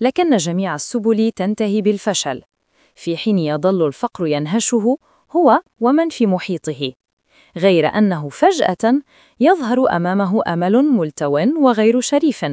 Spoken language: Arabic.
لكن جميع السبل تنتهي بالفشل. في حين يظل الفقر ينهشه هو ومن في محيطه. غير أنه فجأة يظهر أمامه أمل ملتو وغير شريف.